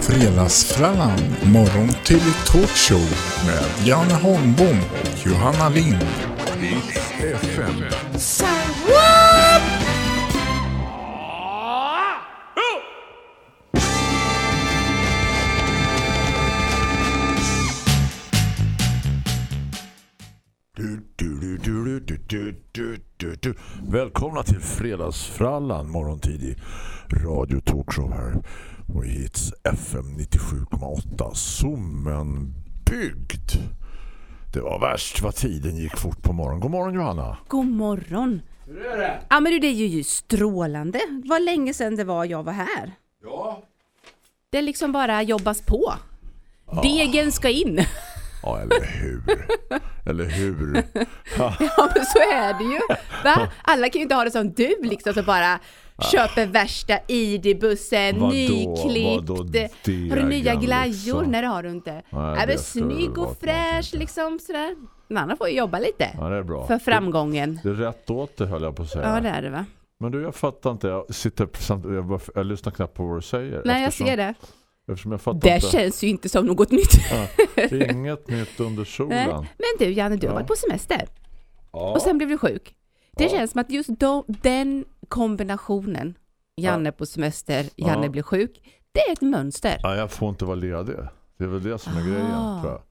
Fredagsfrallan, morgon till talkshow med Janne Holmbom och Johanna Lind. Välkomna till Fredagsfrallan morgontidig radio talkshow här och hits FM 97,8 Sommen bygd. Det var värst vad tiden gick fort på morgonen. God morgon Johanna. God morgon! Hur är det? Ja men du, det är ju strålande. Vad länge sedan det var jag var här. Ja. Det liksom bara jobbas på. Degen ska in. Ja, eller hur? eller hur? Ja men så är det ju. Va? Alla kan ju inte ha det som du liksom så bara köper värsta ID-bussen, nyklippt. Har du nya degen, glajjor? liksom? Nej det har du inte. Nej, det skulle snygg det och fräsch liksom sådär. Men andra får ju jobba lite. Ja, det är bra. För framgången. Det är rätt åt det höll jag på att säga. Ja det är det va? Men du, jag fattar inte. Jag, sitter, jag, jag lyssnar knappt på vad du säger. Nej jag ser det. Eftersom jag fattar Det inte. känns ju inte som något nytt. Ja, inget nytt under solen. Men du Janne, du har Ja. varit på semester. Ja. Och sen blev du sjuk. Det känns som att just då, den kombinationen, Janne på semester, Janne Ja. blir sjuk, det är ett mönster. ja, jag får inte vara ledig. Det är väl det som är Ah. grejen, tror jag.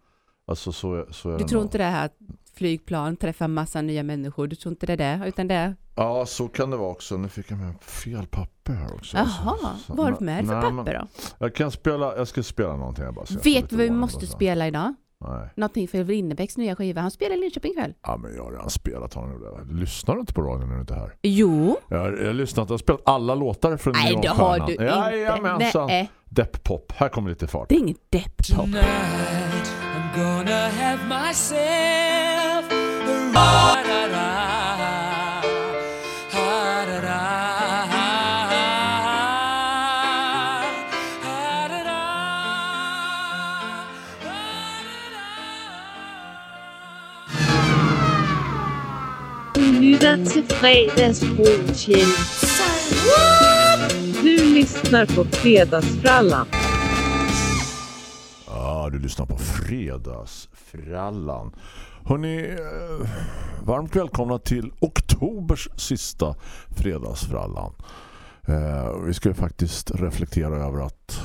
Alltså så, är- så är Du det tror nog. inte det här att flygplan träffar massa nya människor, du tror inte det är det, utan det är... Ja, så kan det vara också. Nu fick jag med fel papper här också. Jaha, vad med dig för papper då? Jag kan spela, jag ska spela någonting. Jag bara Vet du vad vi måste spela idag? Nej, Någonting för Winnerbäcks nya skiva. Han spelar i Linköping ikväll. ja, men jag har redan spelat honom. Lyssnar du inte på radion när du inte är här? Jo. Jag har, jag har lyssnat, jag har spelat alla låtar från Nej, det har du inte. Jajamensan. Nej, Depp-pop. Här kommer lite fart. det är inget depp-pop. Tonight I'm gonna have myself a lytter til fredagsbrunchen. Du lyssnar på Fredagsfrallan. Ja, du lyssnar på Fredagsfrallan. Hörrni, eh, varmt välkomna till oktobers sista Fredagsfrallan. Eh, vi ska ju faktiskt reflektera över att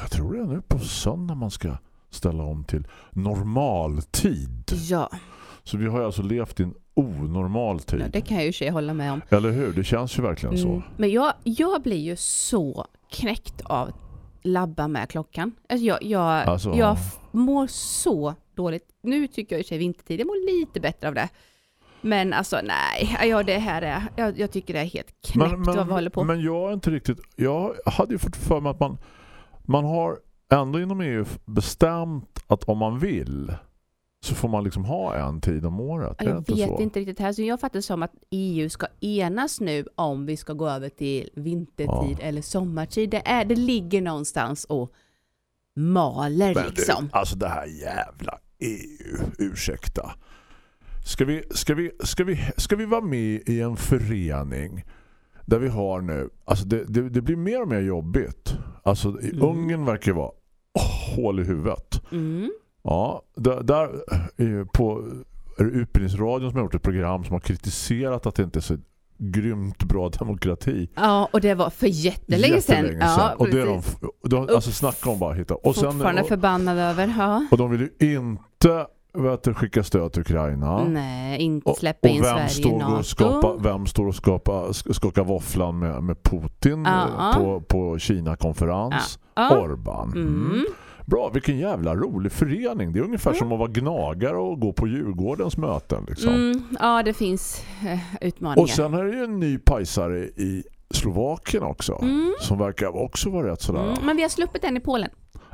jag tror det är nu på söndag man ska ställa om till normaltid. Ja, Så vi har alltså levt i en onormal tid. det kan jag ju sig hålla med om. Eller hur? Det känns ju verkligen så. Mm. Men jag, jag blir ju så knäckt av labba med klockan. Alltså jag, jag, Alltså, jag ja. mår så dåligt. Nu tycker jag i sig vintertid, jag mår lite bättre av det. Men alltså nej, ja, det här är, jag, jag tycker det är helt knäppt vad vi håller på. men jag är inte riktigt jag hade ju fått för mig att man man har ändå inom EU bestämt att om man vill så får man liksom ha en tid om året. Jag inte vet så? inte riktigt här, så jag fattar det som att EU ska enas nu om vi ska gå över till vintertid eller sommartid. Det, är, det ligger någonstans och maler Men liksom. Du, alltså det här jävla EU, ursäkta. Ska vi, ska, vi, ska, vi, ska vi vara med i en förening där vi har nu, alltså det, det, det blir mer och mer jobbigt. Alltså i Mm. Ungern verkar vara hål i huvudet. Mm. Ja, där, där eh, på Utbildningsradion som har gjort ett program som har kritiserat att det inte är så grymt bra demokrati. Ja, och det var för jättelänge sedan. Ja, och det de, de, alltså snacka om bara hitta. Och, sen, Fortfarande och, förbannad över. Ja. och de vill ju inte vet skicka stöd till Ukraina. Nej, inte Och, släppa och in vem, Sverige står NATO. och skapa, vem står och skapa, skakar våfflan med, med Putin Ja. eh, på, på Kina-konferens? Ja. Orban. Mm. Bra, vilken jävla rolig förening. Det är ungefär som att vara gnagare och gå på Djurgårdens möten. Liksom. Mm, ja, det finns eh, utmaningar. Och sen är det ju en ny pajsare i Slovakien också. Mm. Som verkar också vara rätt sådär. Mm, men vi har sluppit den i Polen.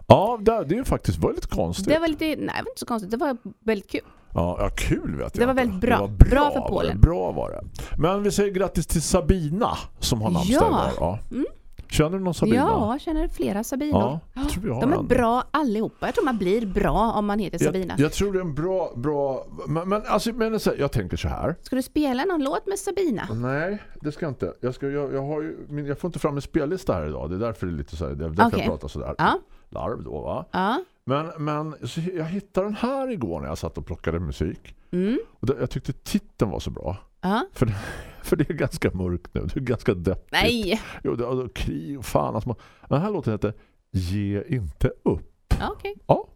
Ja, det, det är ju faktiskt var lite konstigt. Det var lite, nej det var inte så konstigt, det var väldigt kul. Ja, ja, kul vet jag Det var väldigt bra. Var bra, Bra för var. Polen. Bra var det. Men vi säger grattis till Sabina som har namnsdag Ja. idag. Ja. Mm. Känner du någon Sabina? Ja, jag känner flera Sabinor. Ja, De är en. bra allihopa. Jag tror man blir bra om man heter Sabina. Jag, jag tror det är en bra... bra men, men, alltså, men jag tänker så här. Ska du spela någon låt med Sabina? Nej, det ska jag inte. Jag, ska, jag, jag, har ju, jag får inte fram en spellista här idag. Det är därför det är lite så här, det är därför Okej. jag pratar så där. Ja. Larv då, va? Ja. Men, men jag hittade den här igår när jag satt och plockade musik. Mm. Och det, jag tyckte titeln var så bra. Ja. För det, för det är ganska mörkt nu. Det är ganska deppigt. Nej. Jo, det är krig och fan. Alltså, den här låten heter Ge inte upp. Ja, Okej. Ja.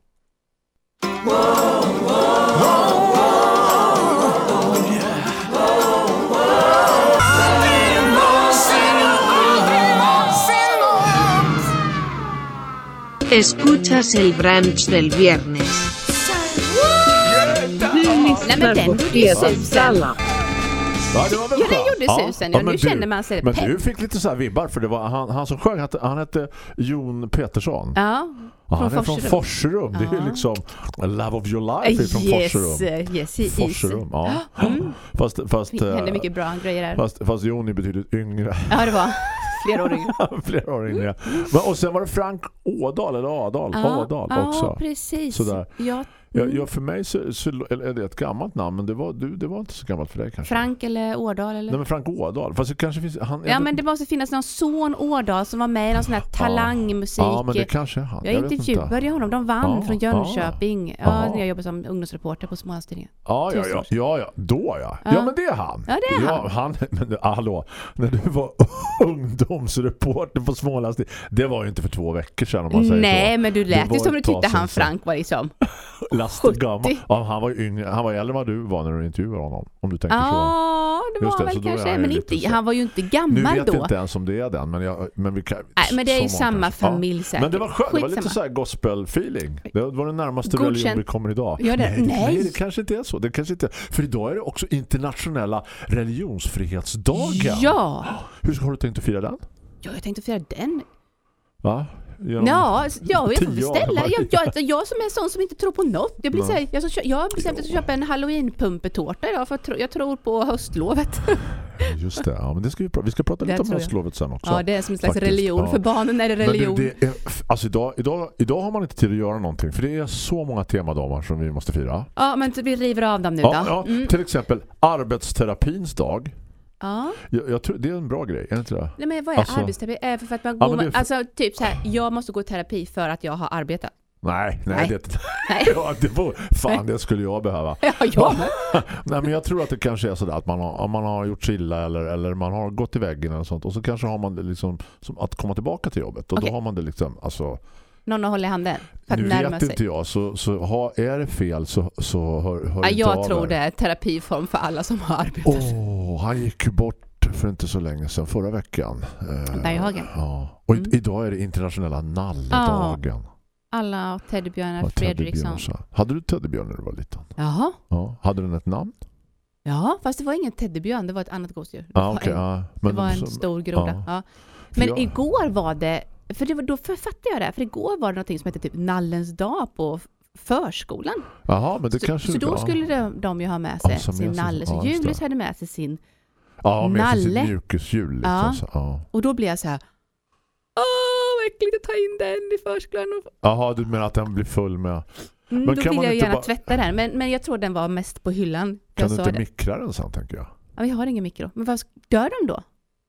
Escuchas el brunch del viernes. Du Nej, men den gjorde ju susen. Ja, det var väl Ja, den gjorde susen. Ja, nu men känner man sig Men pepp. du fick lite så här vibbar för det var han, han som sjöng, han hette Jon Petersson. Ja. Ja, han är från Forserum. Forserum. Det är ju Ja. liksom Love of your life är från Yes, Forserum. yes, he. Forserum, ja. Mm. Fast, fast, Det hände eh, mycket bra grejer där. fast, fast Jon är betydligt yngre. Ja, det var flera år yngre. Flera år yngre. Men, och sen var det Frank Ådal, eller Adal, ja, också. precis. Sådär. Ja, Ja, mm. ja, för mig så, så är det ett gammalt namn, men det var, du, det var inte så gammalt för dig kanske. Frank eller Årdal eller? Nej, men Frank Ådal. Fast det kanske finns... Han, Ja, men det måste finnas någon son Årdal som var med i någon sån här talangmusik. Ja, men det kanske är han. jag vet intervjuade inte. honom. De vann Ja, från Jönköping. Ja, ja. jag jobbade som ungdomsreporter på Smålandstidningen. Ja, ja, ja, ja, ja. Då ja. ja. Ja. men det är han. Ja, det är ja, han. Men hallå, när du var ungdomsreporter på Smålands, det var ju inte för två veckor sedan om man säger Nej, så. men du lät ju som du tyckte han. Frank var liksom. Lasse 70. gammal. Ja, han var yngre, han var äldre än vad du var när du intervjuade honom, om du tänker så. Ja, det Just var så väl då är kanske. Men inte, så- han var ju inte Nu gammal vet då. inte ens om det är den, men, jag, men vi kan... Nej, men det är ju samma kanske. Ja. familj säkert. Men det var skönt, det var lite så här gospel-feeling. Det var den närmaste Godkänt. religion vi kommer idag. Ja, det- nej, nej. nej, det kanske inte är så. Det kanske inte, för idag är det också internationella religionsfrihetsdagen. Ja. Hur har du tänkt att fira den? ja, jag tänkte fira den. Va? Genom- Ja, s- ja jag får beställa. Jag, jag, jag som är sån som inte tror på något. Jag, blir Ja. så här, jag, kö- jag har bestämt att köpa en halloween-pumpetårta idag för jag, tror- jag tror på höstlovet. Just det, ja, men det ska vi, vi ska prata Det lite om höstlovet sen också. Ja, det är som en slags faktiskt. religion. Ja. För barnen är det religion. Men du, det är, alltså idag, idag, idag har man inte tid att göra någonting för det är så många temadagar som vi måste fira. Ja, men vi river av dem nu Ja, då. ja, Mm. Till exempel arbetsterapins dag. Ja. Jag, jag tror, det är en bra grej, är det inte det? Nej, men vad är Alltså- arbetsterapi? Det för att man Ja, går med, för- Alltså typ så här, jag måste gå i terapi för att jag har arbetat. Nej, nej, Nej. det, Nej. ja, det var, fan det skulle jag behöva. Ja, jag. Nej, men jag tror att det kanske är sådär att man har, om man har gjort sig illa eller, eller man har gått i väggen eller sånt och så kanske har man det liksom som att komma tillbaka till jobbet och Okej. då har man det liksom alltså, Någon att hålla i handen. För nu vet sig. inte jag så, så ha, är det fel så, så hör, hör Ja, jag tror er. det är terapiform för alla som har arbetat. Åh, han gick bort för inte så länge sedan, förra veckan. Eh, Berghagen. Ja. Och Mm. idag är det internationella nalledagen. Alla och teddybjörnar Ja, Fredriksson. Hade du teddybjörn när du var liten? Jaha. Ja. Hade den ett namn? Ja, fast det var ingen teddybjörn, det var ett annat gosedjur. Det Ja, var okej. en- ja. Det var en stor groda. ja. Ja. Men jag- igår var det, för det då författade jag det, för igår var det någonting som hette typ Nallens dag på förskolan. Jaha, men det så, kanske... så då skulle de, de ju ha med sig Ja, sin nalle. Så ja. Julius hade med sig sin. Ja, med sig sitt mjukishjul. Liksom, Ja. så, ja. Och då blev jag så här. Åh, vad äckligt att ta in den i förskolan. Jaha, du menar att den blir full med... Mm, Men då kan vill man jag inte gärna bara- tvätta den. Men, men jag tror den var mest på hyllan. Kan Jag du inte det. mikra den sen, tänker jag? Ja, vi har ingen mikro. Men vad dör de då?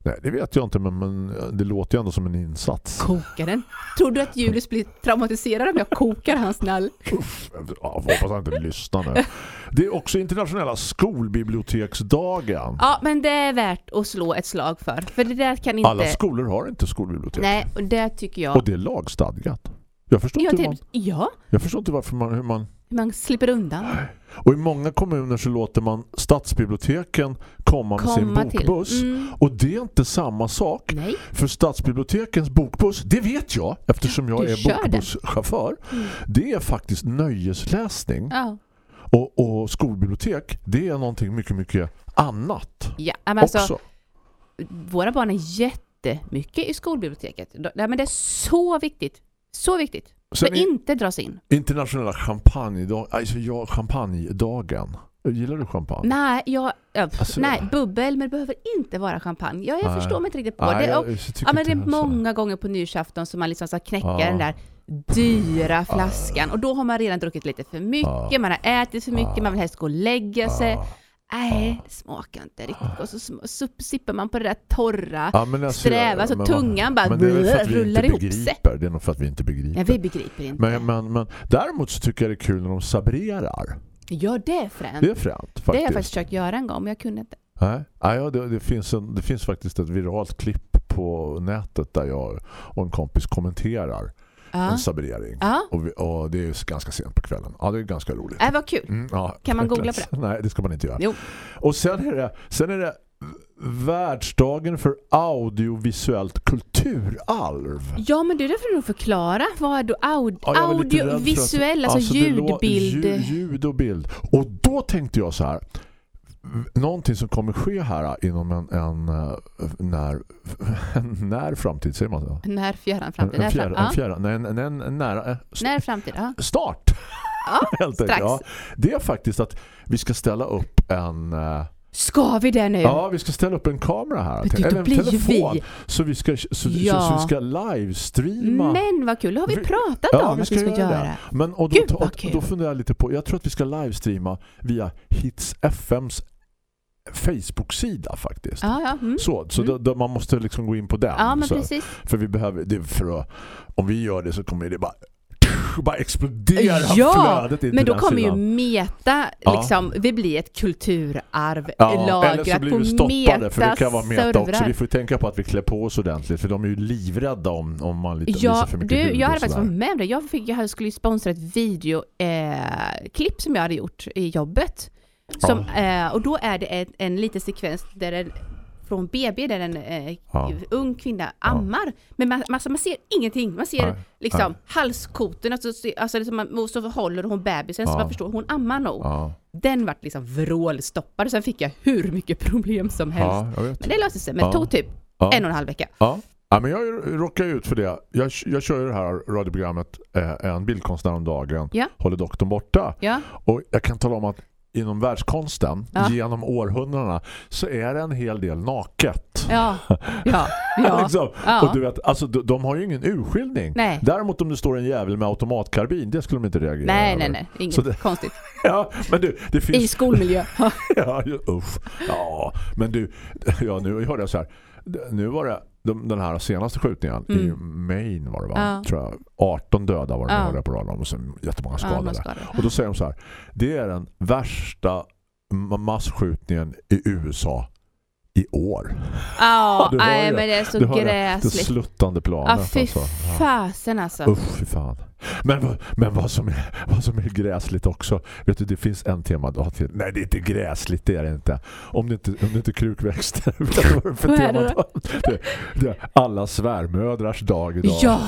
Nej, det vet jag inte, men, men det låter ju ändå som en insats. Kokar den? Tror du att Julius blir traumatiserad om jag kokar hans nall? Uff, ja, jag hoppas han inte lyssnar nu. Det är också internationella skolbiblioteksdagen. Ja, men det är värt att slå ett slag för. För det där kan inte... Alla skolor har inte skolbibliotek. Nej, och det tycker jag... Och det är lagstadgat. Jag förstår, Ja, inte, hur man, ja, jag förstår inte varför man, hur man... man slipper undan. Och i många kommuner så låter man stadsbiblioteken komma med Komma sin till. bokbuss. Mm, Och det är inte samma sak. nej. För stadsbibliotekens bokbuss, det vet jag eftersom jag Du är bokbusschaufför. Mm. Det är faktiskt nöjesläsning. Ja. Och, och skolbibliotek, det är någonting mycket, mycket annat Ja, men alltså, också. våra barn är jättemycket i skolbiblioteket. De- Nej, men det är så viktigt. Så viktigt. Sen är inte dras in. internationella champagnedag, alltså ja, champagnedagen. Gillar du champagne? Nej, jag, ja, Alltså- nej, bubbel, men det behöver inte vara champagne. Jag, jag Nej. förstår mig inte riktigt på Nej, det. jag- Och, jag ja, men det är många gånger på nyårsafton som man liksom ska knäcka Ja. den där dyra flaskan. Och då har man redan druckit lite för mycket, man har ätit för mycket, man vill helst gå och lägga sig. Nej, det smakar inte riktigt. Och så så sippar man på det där torra, Ja, alltså, sträva, så men- tungan bara men det är väl för att vi rullar ihop sig. Det är nog för att vi inte begriper. Ja, vi begriper inte. men, men, men däremot så tycker jag det är kul när de sabrerar. Ja, det är fränt. Det är fränt faktiskt. Det har jag faktiskt försökt göra en gång, men jag kunde inte. Nej, Nej, ja, det, det, finns en, det finns faktiskt ett viralt klipp på nätet där jag och en kompis kommenterar Ja. en sabrering. Ja, Och, vi, och det är ganska sent på kvällen. Ja, det är ganska roligt. äh, vad kul. Mm, ja, Kan man googla verkligen. Nej, det ska man inte göra. Jo. Och sen är det, sen är det världsdagen för audiovisuellt kulturarv. Ja, men du, det får du nog förklara. Vad är då aud- Ja, audiovisuell, alltså, det lå- ljudbild? Ljud, ljud och bild. Och då tänkte jag så här någonting som kommer ske här inom en, en, eh, när, en när framtid, säger man så? När fjärran En, framtid? en, När, fjärran, en, fjärran, nej, en, en, en, en nära eh, när framtid? Ja. start. Ja, Helt strax. Ja, det är faktiskt att vi ska ställa upp en eh, Ska vi det nu? Ja, vi ska ställa upp en kamera här. Men du, Eller en telefon. vi- Så vi ska, så, så, Ja. så, vi ska livestreama. Men vad kul, det har vi Vi- pratat Ja, om vi att vi ska göra göra. det. Men, och då, Gud, och, då funderar jag lite på, jag tror att vi ska livestreama via Hits FMs Facebook-sida faktiskt. Ja, ja. Mm. Så, så Mm. då, då man måste liksom gå in på den. Ja, precis. För vi behöver, det för att, om vi gör det så kommer det bara bara explodera Ja, flödet in Men då kommer ju sidan. meta, Ja. liksom, vi blir ett kulturarv Ja, eller lagrat så blir vi stoppade meta för det kan vara meta också. servrar. Vi får ju tänka på att vi klär på oss ordentligt för de är ju livrädda om, om man lite, visar Ja, för du, mycket hud jag hade faktiskt varit med om det. Jag, fick, jag skulle ju sponsra ett videoklipp eh, som jag hade gjort i jobbet. Som, eh, och då är det ett, en liten sekvens där en, från BB där en eh, Ja. ung kvinna ammar. Men man, man, man ser ingenting. Man ser Nej, liksom nej. halskoten, alltså, alltså liksom man, och så håller hon bebisen så Ja. man förstår, hon ammar nog. Ja, Den vart liksom vrålstoppad. Sen fick jag hur mycket problem som helst. ja. Men det löste sig. Men Ja. tog typ Ja. en och en halv vecka. Ja. ja, men jag råkar ut för det. Jag, jag kör ju det här radioprogrammet eh, En bildkonstnär om dagen. Ja. Håller doktorn borta. Ja. Och jag kan tala om att inom världskonsten Ja. genom århundradena så är det en hel del naket. Ja, ja, ja. liksom. Ja. Och du vet, alltså, de, de har ju ingen urskiljning. Nej. Däremot om det står en jävel med automatkarbin, det skulle de inte reagera Nej, över. nej, nej. Inget Så det- konstigt. Ja, men du, det finns... I skolmiljö. ja, usch. Ja, men du, ja, nu hörde jag så här. Nu var det de, den här senaste skjutningen i Mm. Maine var det va? Ja. Tror jag. 18 döda var det Ja. ja. radion och sen jättemånga Ja, skadade. skadade. och då säger de så här. Det är den värsta ma- masskjutningen i USA i år. Ja, hör nej men det är så hör det, gräsligt. sluttande planet. Ja, fy alltså. Fasen alltså. Usch, fy fan. Men, men vad, som är, vad som är gräsligt också, vet du, det finns en temadag till. Nej, det är inte gräsligt, det är det inte. Om det inte, om det inte krukväxter. Vet du vad det är för temadag? Det, det är alla svärmödrars dag idag. Ja,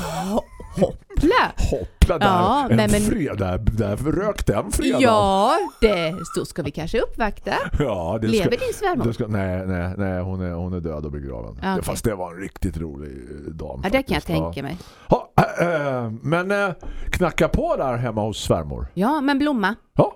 hoppla! Hoppla där, Ja, en men- fredag, där rök den fredagen. Ja, det, så ska vi kanske uppvakta. ja det Lever ska, din svärmor? nej, nej, nej hon, är, hon är död och begraven. Okej. Fast det var en riktigt rolig eh, dam. Ja, det kan jag tänka mig. Ja, äh, äh, men knacka på där hemma hos svärmor. Ja, men blomma. Ja.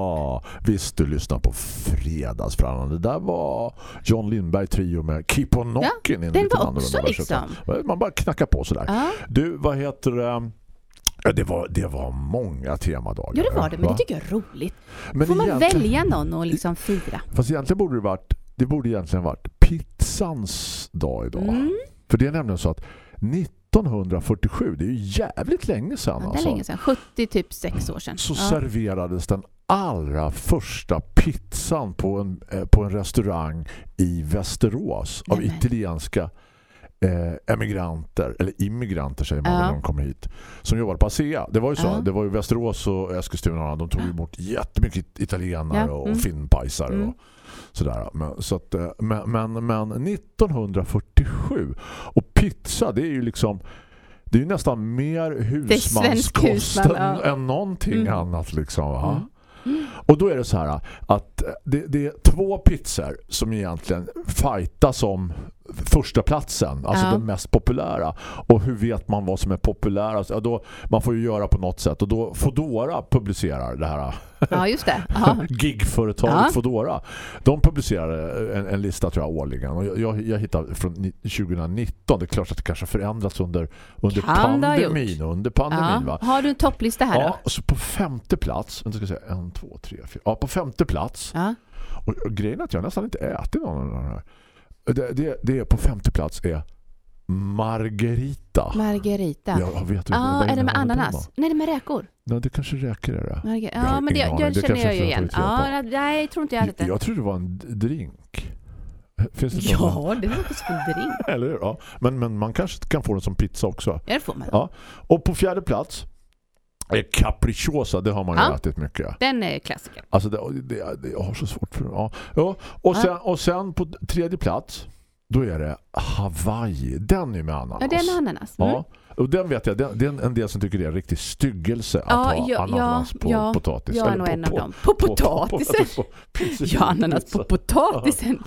Visst du lyssnar på Fredagsfrallan. Det där var John Lindberg trio med Keep on Knocking. en den var också liksom. Man bara knackar på sådär. Ja. Du, vad heter det? Ja, det, var, det var många temadagar. Ja, det var det, men va? det tycker jag är roligt. Men Får man välja någon och liksom fira? Fast egentligen borde det varit det borde egentligen varit pizzans dag idag. Mm. För det är nämligen så att 1947, det är ju jävligt länge sedan Ja, alltså, länge sedan. 70, typ sex år sedan. så Ja. serverades den allra första pizzan på en, eh, på en restaurang i Västerås av Nämen. italienska eh, emigranter, eller immigranter säger man Ja. när de kommer hit, som jobbade på ASEA. Det var ju så, Ja. det var ju Västerås och Eskilstuna, de tog emot jättemycket italienare Ja, och mm. finnpajsar Mm. och sådär. Men, så att, eh, men, men, men 1947 och pizza, det är ju liksom det är ju nästan mer husmanskost husman, än, ja. än någonting Mm. annat liksom. Va? Mm. Och då är det så här att eh, det, det är två pizzor som egentligen fightas om första platsen, alltså Ja. den mest populära. Och hur vet man vad som är populärast? Ja, då, man får ju göra på något sätt. Och då Fodora publicerar det här Ja, just det. Gigföretaget Ja. Fodora. De publicerar en, en lista tror jag årligen. Och jag, jag, hittade från ni- 2019. Det är klart att det kanske förändrats under, under Kan pandemin. Under pandemin? Ja. Har du en topplista här Ja, då? så på femte plats, ska säga, en, två, tre, fyra. Ja, på femte plats. Ja. Och, och grejen är att jag nästan inte ätit någon av de här. Det, det, det är på femte plats är Margarita. Margarita. Jag vet Ja, vad är det med ananas? Nej, det är med räkor. Nej, det kanske räcker är det. Margar- Jag Ja, men det, jag. Det känner jag ju jag igen. Ja, nej, jag tror inte jag har ätit den. Jag tror det var en drink. Finns det någon? Ja, det låter som en drink. Eller hur? Ja. Men, men man kanske kan få den som pizza också. Ja, det får man. Ja. Och på fjärde plats capricciosa. Det har man ju Ja. ätit mycket. Den är klassiker. Alltså det, det, det, jag har så svårt för ja. ja. Och, sen, och sen på tredje plats då är det Hawaii. Den är med ananas. Ja, det är med ananas. Mm. Ja. Och den vet jag, den, det är en- del som tycker det är en riktig styggelse att Ja, ha ja, ananas ja, på ja. potatis. Jag är nog en av dem. På potatisen. på- på- på- Ja, ananas på potatisen.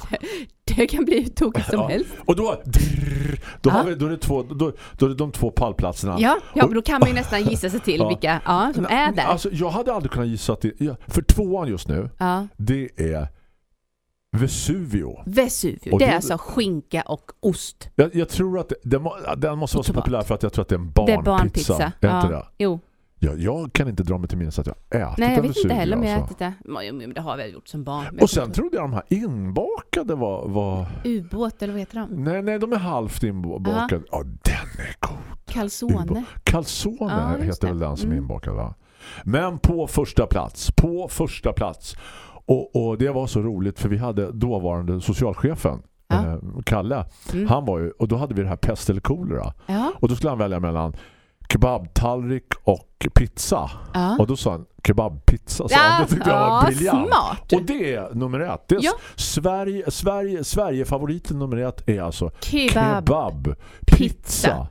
Det kan bli hur tokigt som helst. Och då, drrr, då, har vi, då, är det två, då, då är det de två pallplatserna. Ja, ja, men då kan man ju nästan gissa sig till vilka ja, som är där. Alltså, jag hade aldrig kunnat gissa att det, för tvåan just nu, Ja. det är Vesuvio. Vesuvio, Och det är det- alltså skinka och ost. Jag, jag tror att den, den måste vara så populär för att jag tror att det är en Det är barnpizza. barnpizza. Är inte Ja. det? Jo. Jag, jag kan inte dra mig till minnes att jag ätit Nej, jag vet inte heller om jag alltså. ätit det. Men, det har vi gjort som barn. Och jag sen trodde jag de här inbakade var... var Ubåt, eller vad heter de? nej, nej, de är halvt inbakade. Ja, den är god. Calzone. Calzone Ja, heter väl den som är Mm. inbakad va? Men på första plats, på första plats. Och, och det var så roligt för vi hade dåvarande socialchefen Ja. eh, Kalle. Mm. Han var ju, och då hade vi det här pest eller kolera. Ja, Och då skulle han välja mellan kebabtallrik och pizza. ja. Och då sa han kebabpizza. Så han. Det tyckte jag var ja, briljant. smart. Och det är nummer ett. Det är Ja. Sverige, Sverige, Sverige-favoriten nummer ett är alltså Kebab. kebabpizza. Pizza.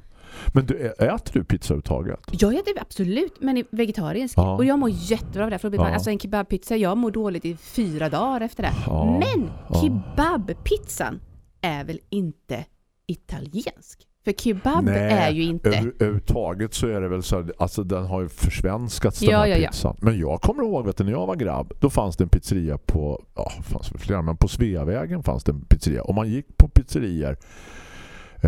Men du, äter du pizza överhuvudtaget? Jag äter absolut, men vegetarisk. Ja. Och jag mår jättebra av det. För att Ja. Alltså en kebabpizza, jag mår dåligt i fyra dagar efter det. Ja. Men Ja. kebabpizzan är väl inte italiensk? För kebab är ju inte... Över, överhuvudtaget så är det väl så här, alltså den har ju försvenskats den Ja, här ja, ja. pizzan. Men jag kommer ihåg du, när jag var grabb, då fanns det en pizzeria på, ja, fanns väl flera, men på Sveavägen fanns det en pizzeria. Och man gick på pizzerier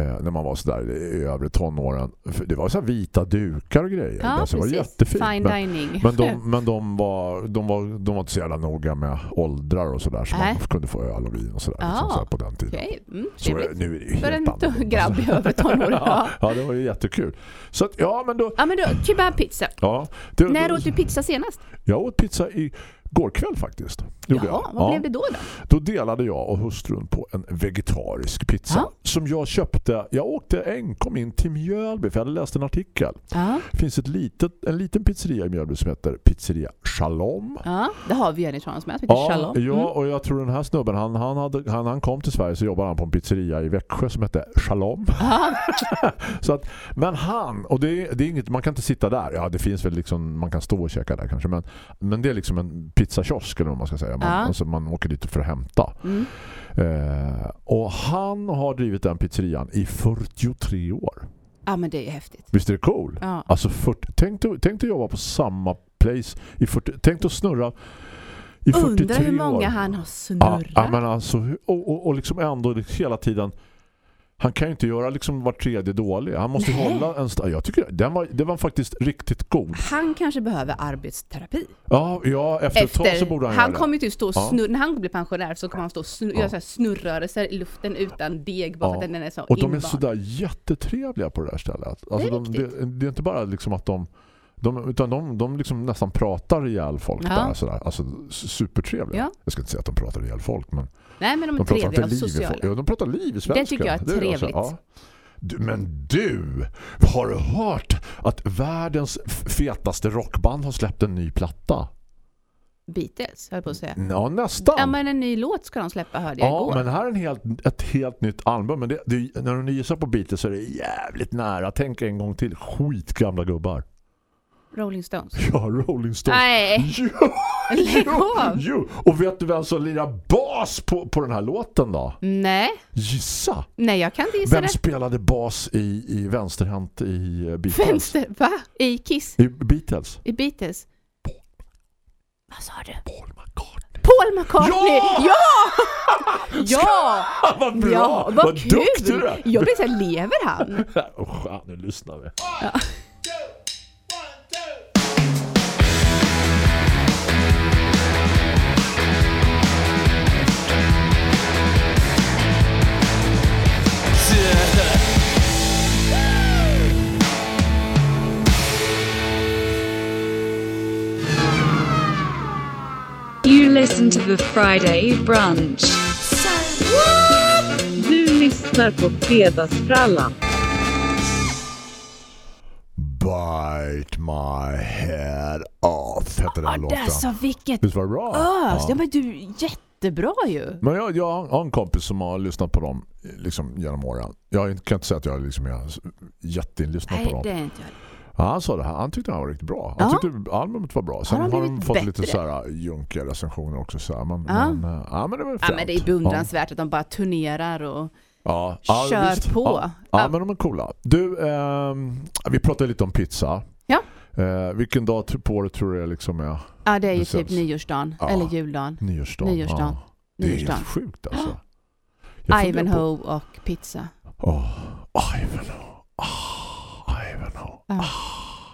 när man var så där i övre tonåren. Det var så vita dukar och grejer. Ja, alltså, det var jättefint. Fine men, dining. men, de, men de, var, de, var, de var inte så jävla noga med åldrar och sådär. Så Nej. man kunde få öl och vin och sådär. Ja. Liksom, så här på den tiden. Okej, mm, Så nu är det ju För helt en annorlunda. grabb i övre tonår. ja, Ja. det var ju jättekul. Så att, ja, men då... ja, men då, kebabpizza. Ja, det, När åt du pizza senast? Jag åt pizza i går kväll faktiskt. Gjorde Jaha, jag. vad Ja. blev det då då? Då delade jag och hustrun på en vegetarisk pizza Ja. som jag köpte. Jag åkte enkom in till Mjölby för jag hade läst en artikel. Ja, Det finns ett litet, en liten pizzeria i Mjölby som heter Pizzeria Shalom. ja det har vi en i med. som heter Ja, Shalom. ja, Mm. och jag tror den här snubben, han, han, hade, han, han kom till Sverige så jobbade han på en pizzeria i Växjö som hette Shalom. Ja, Så att, men han, och det det är inget, man kan inte sitta där. Ja, det finns väl liksom, man kan stå och käka där kanske. Men, men det är liksom en pizzakiosk eller vad man ska säga. Man, Ja. alltså, man åker dit för att hämta. mm. Eh, och han har drivit den pizzerian i 43 år. ja, men det är ju häftigt. Visst är det cool? Ja. Alltså 40, tänk, dig- tänk dig jobba på samma place i 40, tänk dig att snurra i 43 Undrar hur många år. han har snurrat. ja, men alltså, och, och, och liksom ändå hela tiden han kan ju inte göra liksom var tredje dålig. Han måste Nej. hålla en Jag tycker den var, det var faktiskt riktigt god. Han kanske behöver arbetsterapi. Ja, ja efter, ett tag så Efter, borde han, han kommer ju att stå Ja. när han blir pensionär så kommer han stå och snurra, Ja. göra så snurrrörelser i luften utan deg bara Ja. för att den är så Och de är sådär jättetrevliga på det där stället. Alltså är de, det, det är inte bara liksom att de De, utan de, de liksom nästan pratar ihjäl folk Ja. där, sådär. Alltså supertrevliga. Ja. Jag ska inte säga att de pratar ihjäl folk, men Nej, men de är de pratar trevliga liv i sociala. Ja, de pratar liv i svenska. tycker jag är Det alltså- trevligt. ja. Du, men du, har du hört att världens fetaste rockband har släppt en ny platta? Beatles, höll på att säga. Ja, nästan. Ja, men en ny låt ska de släppa, hörde jag Ja, igår. men här är en helt, ett helt nytt album. Men det, det, när du gissar på Beatles så är det jävligt nära. Tänk en gång till. Skitgamla gubbar. Rolling Stones. Ja, Rolling Stones. Nej, Jo, lägg av! jo. Och vet du vem som lirar bas på, på den här låten då? Nej, Gissa. nej jag kan inte gissa Vem det. spelade bas i, i vänsterhänt i eh, Beatles? Vänster, va? I Kiss? I Beatles? I Beatles? Vad sa du? Paul McCartney. Paul McCartney! Ja! Ja! Vad bra! Ja, vad vad kul! duktig du är! Jag blir så här, lever han? Ja, nu lyssnar vi. You listen to the Friday brunch. Du lyssnar på Fredagsfrallan. Bite my head off hette den Ja, låten. där så vilket Visst var det bra? ös! Ja, men du, jättebra ju. Men jag, jag har en kompis som har lyssnat på dem liksom, genom åren. Jag kan inte säga att jag liksom är jätteinlyssnad på Nej, dem. det är inte jag. Ja, han sa det här. Han tyckte han var riktigt bra. Han Ja. tyckte albumet var bra. Sen Har har, de fått lite bättre? så här junkiga recensioner också. Så här. Men, Ja. men, eh, ja, men det var Ja, men det är beundransvärt att de bara turnerar och... Ja. Ja, Kör visst. på. Ja. Ja, Ja. men de är coola. Du, ehm, vi pratade lite om pizza. Ja. Eh, vilken dag på året tror du det liksom är Ja, det är ju Det typ nyårsdagen. Ja. Eller juldagen. nyårsdagen? Nyårsdagen. Ja. Det är helt sjukt alltså. Jag funderar på- Ivanhoe och pizza. Åh, Ivanhoe. Ah. Ja.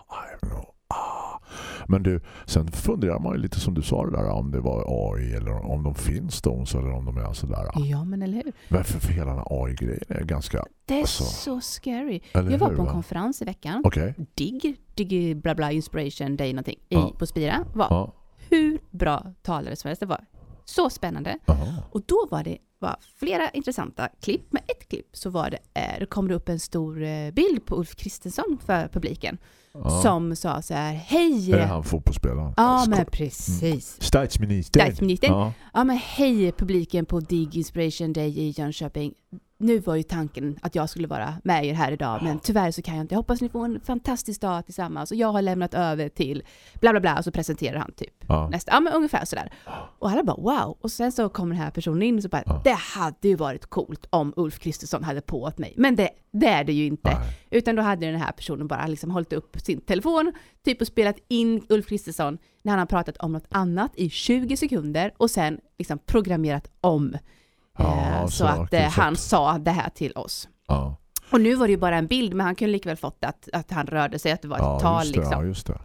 Ah, Ivanhoe. Ah. Men du, sen funderar man ju lite som du sa det där om det var AI eller om de finns Stones eller om de är sådär. Ja, men eller hur? Varför för hela den här AI-grejen är ganska... Det är Alltså, så scary. Jag var hur, på en va? konferens i veckan. Okej. Digg, digg, bla bla, inspiration day någonting. I. På Spira. Var Ja. hur bra talare som helst. Det var så spännande. Aha. Och då var det var flera intressanta klipp. Med ett klipp så var det, eh, det kom det upp en stor eh, bild på Ulf Kristensson för publiken. Ja. Som sa så här, hej! Är det han fotbollsspelaren? Ja, men precis. Statsministern. Statsministern. Ja. Ja men hej publiken på Dig Inspiration Day i Jönköping. Nu var ju tanken att jag skulle vara med er här idag, men tyvärr så kan jag inte. Jag hoppas ni får en fantastisk dag tillsammans och jag har lämnat över till bla bla bla och så presenterar han typ Ja. nästa, ja men ungefär sådär. Och alla bara wow. Och sen så kommer den här personen in och så bara, Ja. det hade ju varit coolt om Ulf Kristersson hade på åt mig. Men det, det är det ju inte. Nej. Utan då hade den här personen bara liksom hållit upp sin telefon, typ och spelat in Ulf Kristersson när han har pratat om något annat i 20 sekunder och sen liksom programmerat om. Ja, eh, så, så, att okej, eh, så han sa det här till oss. Ja. Och nu var det ju bara en bild, men han kunde lika väl fått att, att han rörde sig, att det var ett Ja, tal just det, liksom. ja, just det.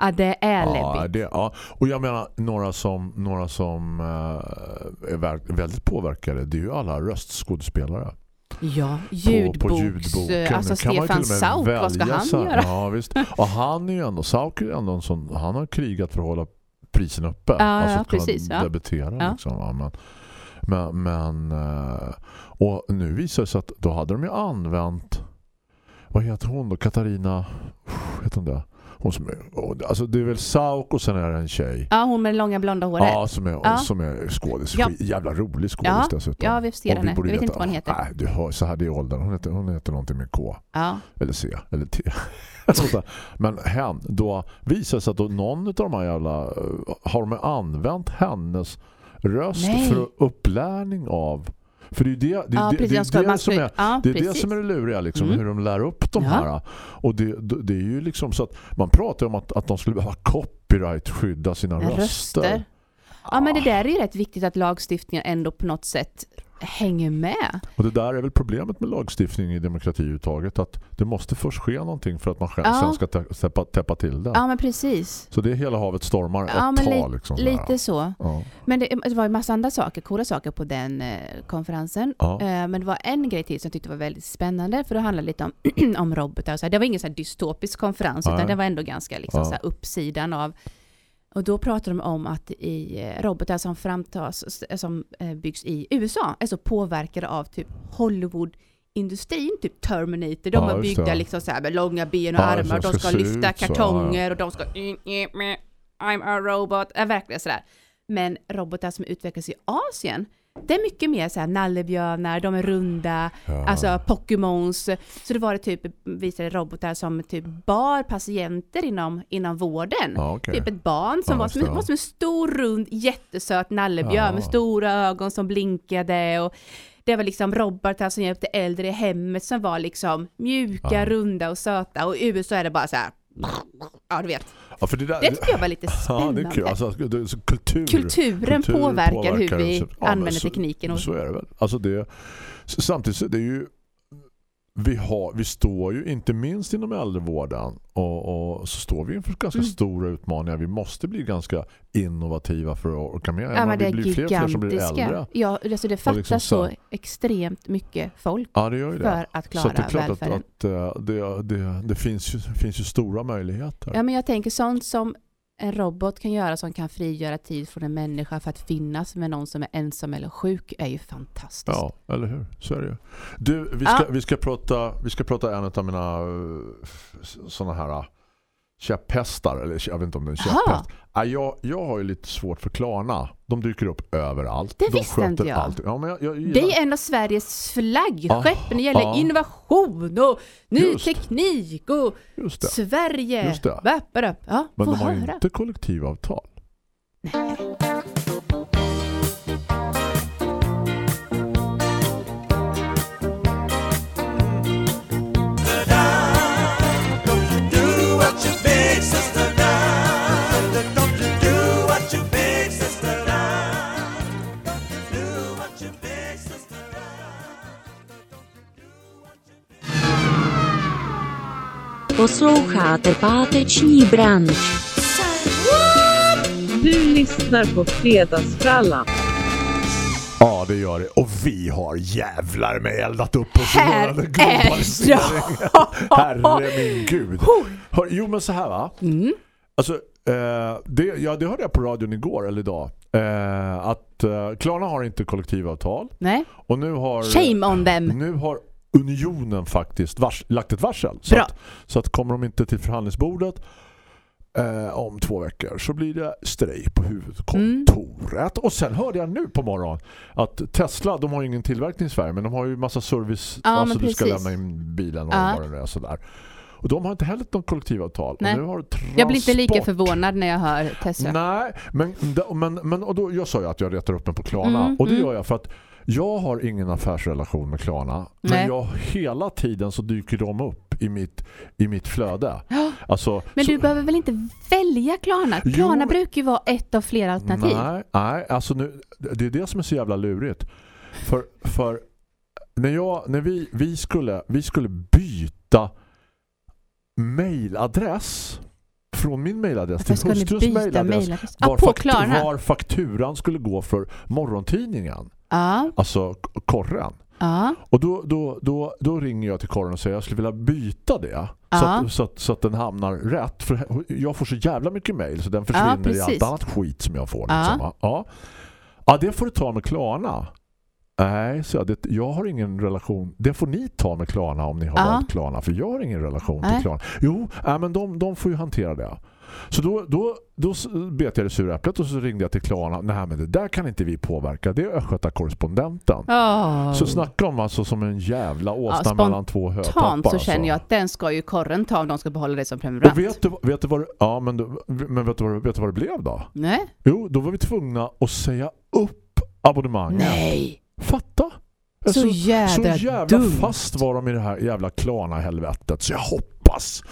Ja, det är Ja, läbbigt. det, ja. Och jag menar, några som, några som eh, är väldigt påverkade, det är ju alla röstskådespelare. Ja, På, ljudboks... på ljudboken. eh, Alltså Stefan Sauk, vad ska han här. göra? Ja, visst. Och han är ju ändå, Sauk är ändå en sån, han har krigat för att hålla prisen uppe. Ja, alltså ja, att kunna precis, ja. debutera Ja. liksom. Ja, men, men, men eh, och nu visar det sig att då hade de ju använt vad heter hon då? Katarina heter hon det? Hon som är, alltså det är väl Sauk och sen är det en tjej. Ja, hon med det långa blonda håret. Ja, som är, Ja. som är skådis. Ja. Jävla rolig skådis Ja, dessutom. ja, vi ser vi henne. Jag borde vet inte vad hon heter. Nej, du hör, så här det är åldern. Hon heter, hon heter någonting med K. Ja. Eller C. Eller T. Men hen, då visar det sig att någon av de här jävla... eh, Har de använt hennes röst Nej. för upplärning av... För det är det, det, är Ja, det, precis. det, Jag ska- är det man som är... ja, Det är det precis. som är det luriga, liksom, Mm. hur de lär upp de Ja. här. Och det, det, är ju liksom så att man pratar om att, att de skulle behöva copyright-skydda sina röster. Röster. Ja, men det där är ju rätt viktigt att lagstiftningen ändå på något sätt hänger med. Och det där är väl problemet med lagstiftning i demokratiuttaget att det måste först ske någonting för att man själv Ja. sen ska tä- täppa, täppa till det. Ja, men precis. Så det är hela havet stormar Ja, ett men tag. li- liksom. Lite så. Ja. Men det, det var en massa andra saker, coola saker på den eh, konferensen. Ja. Eh, men det var en grej till som jag tyckte var väldigt spännande, för det handlade lite om, om robotar. och Så här. Det var ingen så här dystopisk konferens, Nej. utan det var ändå ganska liksom, så här uppsidan av... Och då pratade de om att i eh, robotar som framtas, som eh, byggs i USA, är så påverkade av typ Hollywood-industrin, typ Terminator. De Ja, just byggda det. liksom så här med långa ben och Ja, armar, och de ska ska lyfta ut så, kartonger och de ska... I'm a robot. Är verkligen sådär. Men robotar som utvecklas i Asien, det är mycket mer så här nallebjörnar, de är runda, Ja. alltså Pokémons. Så det var det typ, visade robotar som typ bar patienter inom, inom vården. Ja, okej. Typ ett barn som Ja, var, som, var en stor, rund, jättesöt nallebjörn med stora ögon som blinkade. Och det var liksom robotar som hjälpte äldre i hemmet som var liksom mjuka, runda och söta. Och i USA är det bara så här. Ja, du vet. Ja, det, där, Det tycker jag var lite Ja, spännande. är kul. Alltså, det, så kultur, Kulturen kultur påverkar, hur vi så- ja, men använder så, tekniken. Och, Så är det väl. Alltså det, samtidigt så är det ju vi, har, vi står ju inte minst inom äldrevården och, och så står vi inför ganska Mm. stora utmaningar. Vi måste bli ganska innovativa för att orka med. ja, Men det blir fler fler som blir äldre. Ja, alltså det fattas liksom så så- extremt mycket folk Ja, för att Så klara att det är klart att, välfärden. att eh, det, det, det finns, ju, finns ju stora möjligheter. Ja, men jag tänker sånt som en robot kan göra som kan frigöra tid från en människa för att finnas med någon som är ensam eller sjuk är ju fantastiskt. Ja, eller hur? Så är det ju. Du, vi ska, Ja. vi ska, prata, vi ska prata en av mina sådana här uh, käpphästar. Eller jag vet inte om det är en käpphäst. Ja, jag, jag har ju lite svårt för Klarna. De dyker upp överallt. Det De visste inte jag. Allt. Ja, men jag, jag gillar- Det är en av Sveriges flaggskepp när det gäller Ja. innovation och ny Just. teknik och Just. Sverige. Just det. Ja, Men de har höra. inte kollektivavtal. Do Posloucháte páteční branč. Du lyssnar på Fredagsfrallan. Ja, det gör det. Och vi har jävlar med eldat upp oss i Här våran är globalisering. jag. Herre min gud. Hör, jo, men så här va? Mm. Alltså, eh, det, ja, det hörde jag på radion igår eller idag. Eh, att eh, Klarna har inte kollektivavtal. Nej. Och nu har, Shame on them. nu har unionen faktiskt vars, lagt ett varsel. Så att, så att kommer de inte till förhandlingsbordet eh, om två veckor så blir det strejk på huvudkontoret. Och sen hörde jag nu på morgonen att Tesla, de har ju ingen tillverkning i Sverige men de har ju massa service. Ja, alltså du ska lämna in bilen och Ja. vad det nu är sådär. Och de har inte heller något kollektivavtal. Nej. Jag blir inte lika förvånad när jag hör Tesla. Nej, men, men, men och då, jag sa ju att jag retar upp mig på Klarna. Mm, och det mm. gör jag för att jag har ingen affärsrelation med Klarna. Men Nej. jag, hela tiden så dyker de upp i mitt, i mitt flöde. Alltså, Men så, du behöver väl inte välja Klarna? Jo, Klarna men- brukar ju vara ett av flera alternativ. Nej, nej alltså nu, det är det som är så jävla lurigt. För, för när, jag, när vi, vi, skulle, vi skulle byta mailadress från min mailadress till hustrus mailadress? Ja, var, fakt- var fakturan skulle gå för morgontidningen. Ja, Alltså korren. ja. Och då, då, då, då ringer jag till korren och säger jag skulle vilja byta det. Så, Ja. att, så, att, så att den hamnar rätt. För jag får så jävla mycket mejl så den försvinner i allt annat skit som jag får. Liksom. Ja. ja, det får du ta med Klarna. Nej, så jag, det, jag har ingen relation. Det får ni ta med Klarna om ni har Ja. valt Klarna. För jag har ingen relation till Klarna. Jo, äh, men de, de får ju hantera det. Så då, då, då bet jag det sura äpplet och så ringde jag till Klarna. Nej, men det där kan inte vi påverka. Det är Östgöta-korrespondenten. Oh. Så snackar de alltså som en jävla åsna Ja, mellan två hötappar. Så alltså. känner jag att den ska ju korren ta om de ska behålla det som prenumerant. Och vet du, vet du vad det, ja, men, du- men vet, du vad, vet du vad det blev då? Nej. Jo, då var vi tvungna att säga upp abonnemanget. Nej. Fatta? Så Alltså, jädra så jävla dumt. fast var de i det här jävla Klarna helvetet. Så jag hoppas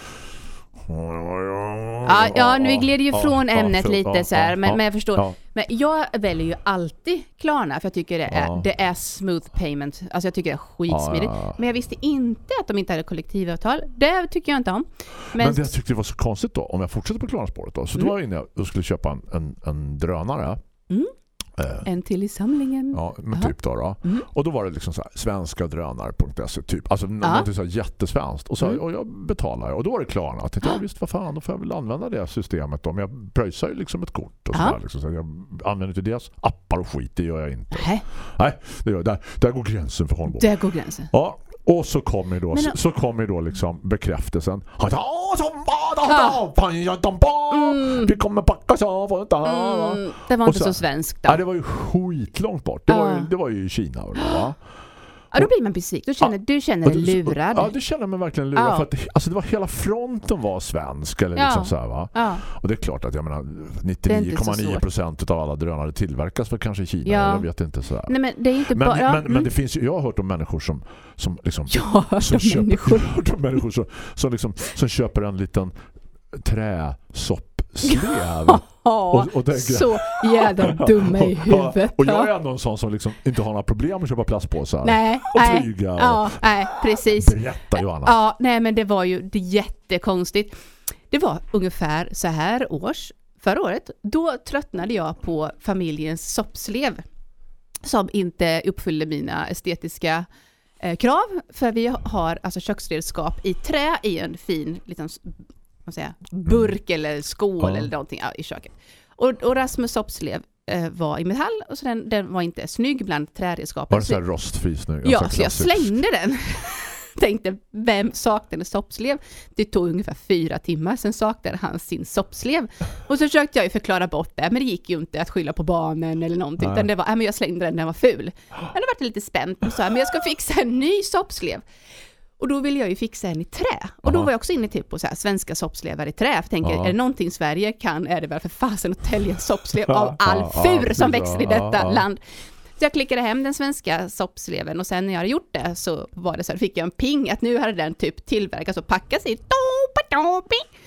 Ja, ja, nu vi gled ju från ja, ämnet för- lite ja, så här, ja, men, ja, men jag förstår. ja. Men jag väljer ju alltid Klarna för jag tycker det är, Ja. det är smooth payment. Alltså jag tycker det är skitsmidigt. Ja, ja, ja. Men jag visste inte att de inte hade kollektivavtal. Det tycker jag inte om. Men, Men, det jag tyckte var så konstigt då, om jag fortsätter på Klarnaspåret då, så då var jag inne och skulle köpa en, en, en drönare. Mm. Eh, en till i samlingen. Ja, men Jaha. typ då, då. Mm. Och då var det liksom så här, svenskadrönare.se typ. Alltså någonting så här jättesvenskt. Och, så, Mm. och jag betalar. Och då var det Klarna. Jag tänkte, ja visst, vad fan, då får jag väl använda det systemet då. Men jag pröjsar ju liksom ett kort och Ja. sådär. Liksom, så jag använder inte deras appar och skit, det gör jag inte. Nej, Nej, det gör, där, där går gränsen för Holmbo. där går gränsen. Ja, och så kommer ju då, Men- så, så kommer då liksom bekräftelsen. Mm. Vi kommer packas av. Mm, det var inte så- så svenskt då. det var ju skitlångt bort. Det, var, ju, det var ju i Kina. Va? Ja, då blir man besviken. Du känner, du känner dig lurad. Ja, det känner mig verkligen lurad. Ja. För att alltså det var hela fronten var svensk. Eller Ja. liksom så här, va? Ja. Och det är klart att jag menar Det är inte så 99,9 procent av alla drönare tillverkas för kanske i Kina. Ja. Jag vet inte så här. Nej men det är inte Men, bara... ja, men, men mm. det finns jag har hört om människor som, som liksom Jag har hört som om köper, människor. jag har hört om människor som, som, liksom, som köper en liten träsoppslev. Ja, och- och så jävla dumma i huvudet. och jag är ändå en sån som liksom inte har några problem att köpa plastpåsar. Nej, och nej. flyga. Och, Ja, nej, precis. Berätta Johanna. Ja, nej men det var ju det jättekonstigt. Det var ungefär så här års, förra året, då tröttnade jag på familjens soppslev som inte uppfyllde mina estetiska eh, krav. För vi har alltså köksredskap i trä i en fin liten säger, jag, burk eller skål Ja. eller någonting ja, i köket. Och, och Rasmus soppslev eh, var i metall och så den, den var inte snygg bland träredskapen. Var det så här rostfri snygg? Ja, Alltså så jag klassisk. slängde den. Tänkte, vem saknade soppslev? Det tog ungefär fyra timmar, sen saknade han sin soppslev. Och så försökte jag ju förklara bort det, men det gick ju inte att skylla på barnen eller någonting, Nej. utan det var, nej men jag slängde den, den var ful. Jag hade varit lite spänd och sa, men jag ska fixa en ny soppslev. Och då ville jag ju fixa en i trä. Och då Aha. var jag också inne typ på så här, svenska soppslevar i trä. För tänker, är det någonting Sverige kan är det väl för fasen att tälja en soppslev av all fur som växer i detta land. Så jag klickade hem den svenska soppsleven och sen när jag hade gjort det så var det så här, fick jag en ping att nu hade den typ tillverkats och packats i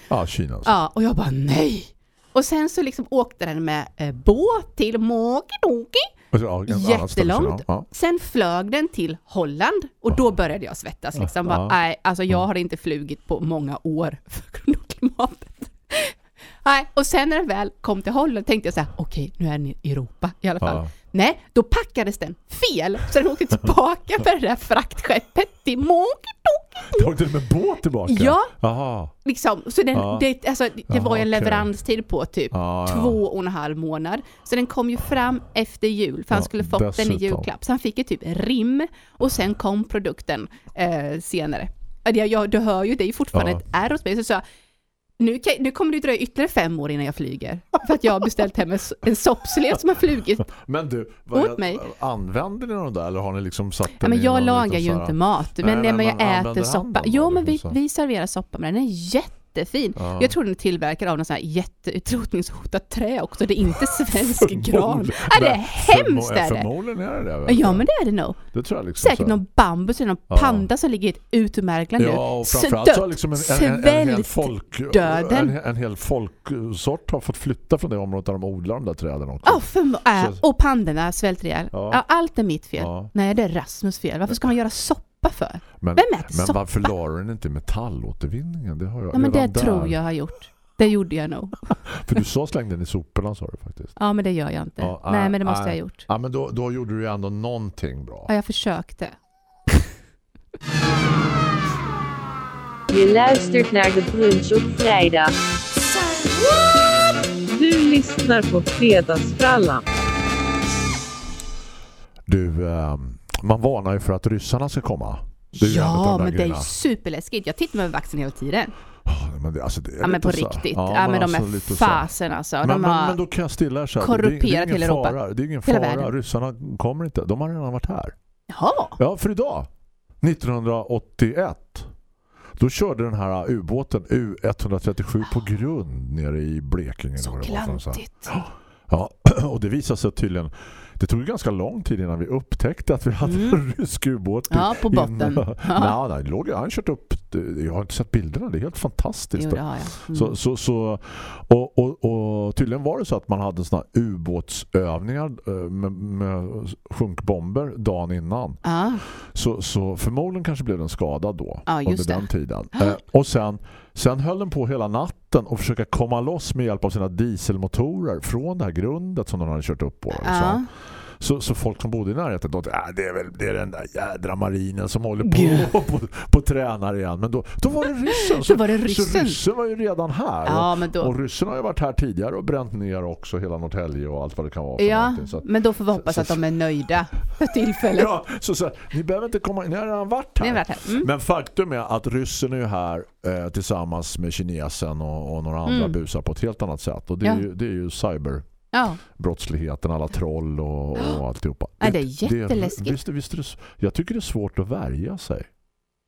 Ja, Kina. Alltså. Ja, och jag bara nej. Och sen så liksom åkte den med eh, båt till Mokidoki. Ja, Jättelångt. Ja. Sen flög den till Holland och då började jag svettas. Liksom. Bara, nej, alltså jag har inte flugit på många år för grund av klimatet. Nej, och sen när den väl kom till Holland tänkte jag så här, okej, nu är den i Europa i alla fall. Nej, då packades den fel, så den åkte tillbaka med det där fraktskeppet till. Du åkte med båt tillbaka? Ja. Jaha. Liksom, så den, Ja. det, alltså, det Jaha, var en leveranstid på typ ja. två och en halv månad. Så den kom ju fram efter jul, för han Ja, skulle fått den i dessutom. julklapp. Så han fick ju typ rim och sen kom produkten eh, senare. Ja, Jag, du hör ju, det är ju fortfarande Ja. ett aerospace. Så sa jag, nu, kan, nu kommer det dröja ytterligare fem år innan jag flyger. För att jag har beställt hem en, en soppslev som har flugit. Men du, Åt mig. använder ni dem där eller har ni liksom satt Ja, den men i jag någon lagar ju inte mat, Nej, men, men men jag äter soppa. Jo, men vi, liksom vi serverar soppa med den. Är jättefin. Ja. Jag tror den är tillverkad av någon sån här jätteutrotningshotat trä också. Det är inte svensk gran. Ja, det är hemskt är det. Förmodligen är det det. Ja, men det är det nog. Det tror jag liksom Säkert så. någon bambus eller någon Ja. panda som ligger i ett utmärglande Ja, och framförallt så har liksom en, en, en, en, hel folk, döden. en, en hel folksort har fått flytta från det området där de odlar de där träden också. Ja, för, äh, och pandorna svälter ihjäl. Ja. Allt är mitt fel. Nej, det är Rasmus fel. Varför ska man göra soppa för? men, Vem äter men soppa? varför la du den inte i metallåtervinningen? Det har jag Ja, men det där. tror jag har gjort. Det gjorde jag nog. För du sa slängde den i soporna sa du faktiskt. Ja, men det gör jag inte. Ja, Nej, äh, men det måste äh. jag ha gjort. Ja, men då, då gjorde du ju ändå någonting bra. Ja, jag försökte. Je luistert naar de brunch op vrijdag. Du lyssnar på Fredagsfrallan. Du, ehm, man varnar ju för att ryssarna ska komma. Ja, men det är grejerna. superläskigt. Jag tittar med vaxen hela tiden. Ja, men det, alltså, det är Ja, men på så riktigt. Ja, men de alltså är fasen alltså. Men, De men, har... men då kan jag stilla så här. korrumperat hela Europa. fara. Det är ingen Hela fara. världen. Ryssarna kommer inte. De har redan varit här. Jaha. Ja, för idag. 1981. Då körde den här ubåten U137 på grund nere i Blekinge. Så klantigt. Ja, och det visade sig tydligen det tog ganska lång tid innan vi upptäckte att vi hade en rysk ubåt. Mm. Ja, på botten. Ja. Nej, nej, låg, han kört upp, jag har inte sett bilderna, det är helt fantastiskt. Jo, jag. Mm. Så, så, så, och, och, och tydligen var det så att man hade såna ubåtsövningar eh, med, med sjunkbomber dagen innan. Ja, Så, så förmodligen kanske blev den skadad då Ja, under det. den tiden. Eh, och sen, sen höll den på hela natten och försöka komma loss med hjälp av sina dieselmotorer från det här grundet som de hade kört upp på. ja. Så, så folk som bodde i närheten då, äh, det är väl det är den där jädra marinen som håller på på, på tränar igen. Men då, då var det ryssen. Så, var det så ryssen. ryssen var ju redan här. Ja, och, men då- och ryssen har ju varit här tidigare och bränt ner också hela Norrtälje och allt vad det kan vara. ja, någonting. Så att- men då får vi hoppas så- att de är nöjda för tillfället. Ja, så, så, ni behöver inte komma ni har redan varit här. Har varit här. Mm. Men faktum är att ryssen är ju här eh, tillsammans med kinesen och, och några andra Mm. busar på ett helt annat sätt. Och det är, Ja. ju, det är ju cyberbrottsligheten, Ja, alla troll och, och alltihopa. Ja, det är jätteläskigt. visst, visst det, s- jag tycker det är svårt att värja sig.